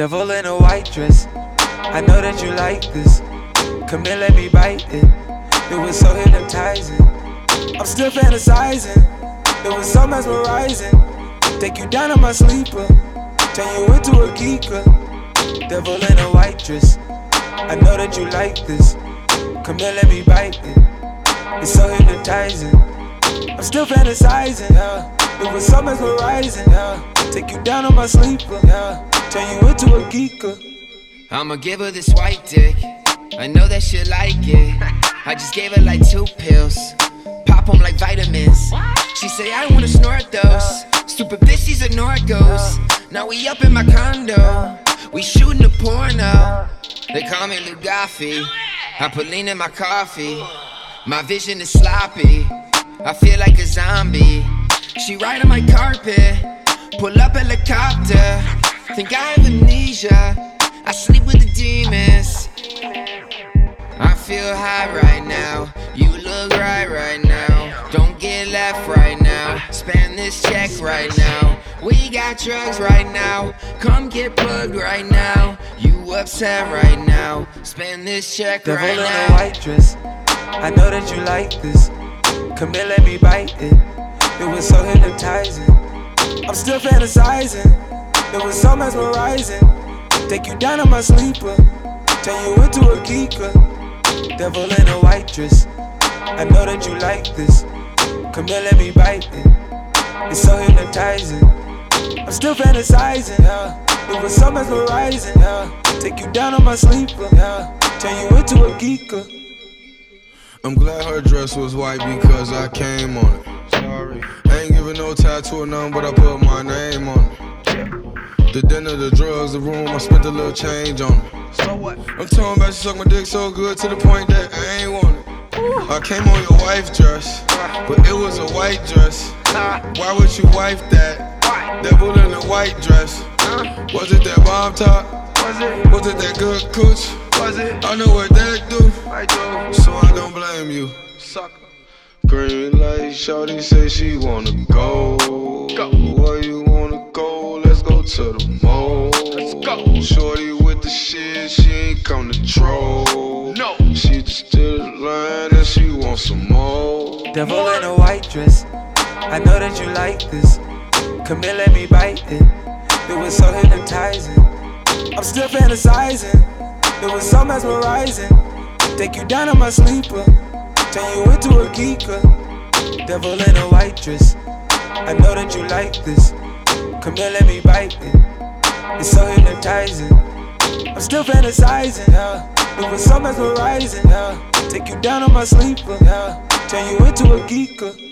Devil in a white dress. I know that you like this. Come here, let me bite it. It was so hypnotizing. I'm still fantasizing. It was so mesmerizing. Take you down in my sleeper. Turn you into a geeker. Devil in a white dress. I know that you like this. Come here, let me bite it. It's so hypnotizing. I'm still fantasizing. Yeah. It was so mesmerizing. Yeah. Take you down on my sleeper. Yeah. Turn you into a geeker. I'ma give her this white dick. I know that she like it. I just gave her like two pills. Pop them like vitamins. She say I wanna snort those. Uh. Stupid bitch, Now we up in my condo. We shooting a porno. They call me Lugafi. I put lean in my coffee. My vision is sloppy. I feel like a zombie. She ride on my carpet. Pull up helicopter. Think I have amnesia. I sleep with the demons. I feel high right Spend this check right now. We got drugs right now. Come get plugged right now. You upset right now. Spend this check Devil right in a white dress. I know that you like this. Come here, let me bite it. It was so hypnotizing. I'm still fantasizing. It was so mesmerizing. Take you down in my sleeper. Turn you into a geeker. Devil in a white dress. I know that you like this. Come here, let me bite it. It's so hypnotizing. I'm still fantasizing. Yeah. It was so mesmerizing. Yeah. Take you down on my sleeper. Yeah. Turn you into a geeker. I'm glad her dress was white because I came on it. Sorry. I ain't giving no tattoo or nothing, but I put my name on it. The dinner, the drugs, the room, I spent a little change on it. So what? I'm talking about she suck my dick so good to the point that I ain't want it. I came on your wife dress, but it was a white dress. Why would you wife that? Devil in a white dress. Was it that bomb top? Was it? Was it that good cooch? Was it? I know what that do. I do. So I don't blame you. Sucker. Green light, shawty say she wanna go. Go. Where you wanna go? Let's go to the mall. Let's go. Shorty with the shit, she ain't come to troll. No. She just did a line and she wants some more. Devil in a white dress. I know that you like this. Come here, let me bite it. It was so hypnotizing. I'm still fantasizing. It was so mesmerizing. Take you down on my sleeper. Turn you into a geeker. Devil in a white dress. I know that you like this. Come here, let me bite it. It's so hypnotizing. I'm still fantasizing. Yeah. But summer's horizon, yeah. Take you down on my sleeper, yeah. Turn you into a geeker.